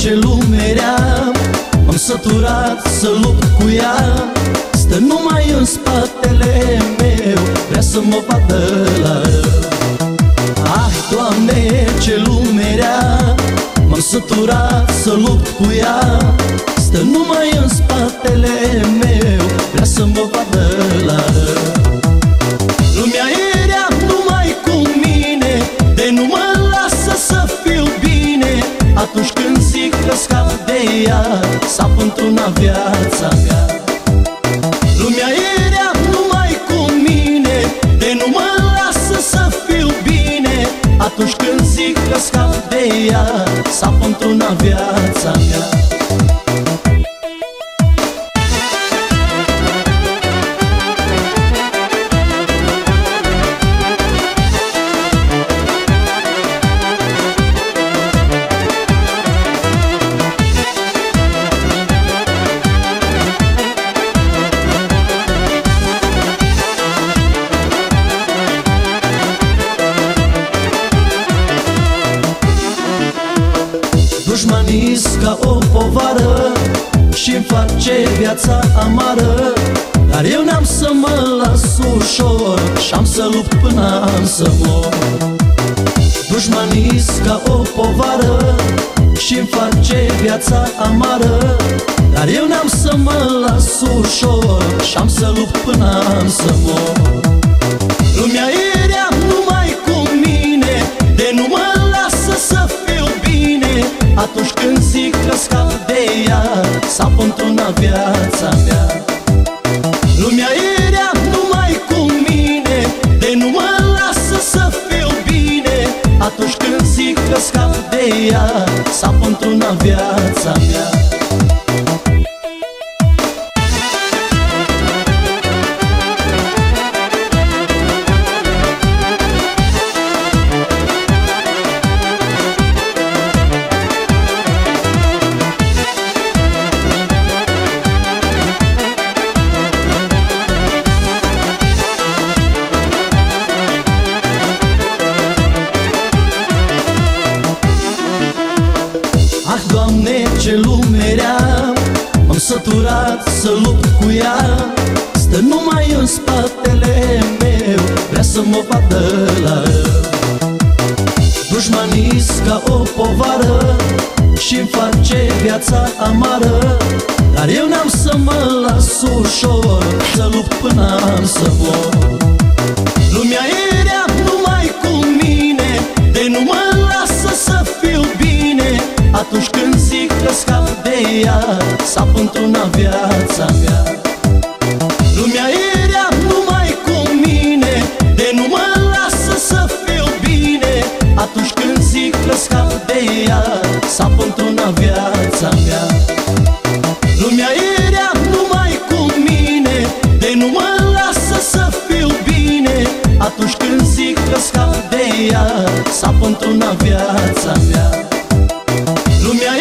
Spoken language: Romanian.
ce lume rea. M-am săturat să lupt cu ea. Stă numai în spatele meu. Vrea să mă vadă la rău. Ah, Doamne, ce lume rea. M-am săturat să lupt cu ea. Stă numai în spatele meu. Vrea să mă vadă la rău de ea Sap într-una viața mea. Lumea era numai cu mine De nu mă lasă să fiu bine. Atunci când zic că scap de ea Sap într-una viața mea Dușmanis ca o povară și face viața amară. Dar eu n-am să mă las ușor Și-am să lupt până am să mor. Dușmanis ca o povară și face viața amară. Dar eu n-am să mă las ușor Și-am să lupt până am să mor Sap într-una viața mea. Lumea era numai cu mine De nu mă lasă să fiu bine. Atunci când zic că scap de ea Sap într-una viața mea Doamne, ce lume rea. M-am săturat să lupt cu ea. Stă numai în spatele meu. Vrea să mă vadă la rău Dușmanis ca o povară și face viața amară. Dar eu n-am să mă las ușor Să lupt până am să mor. Lumea era ea Sap într-una viața. Mea Lumea era numai cu mine De nu mă lasă să fiu bine. Atunci când zic că scap de ea Sap într-una viața mea. Lumea era numai cu mine De nu mă lasă să fiu bine. Atunci când zic că scap de ea Sap într-una viața mea. Lumea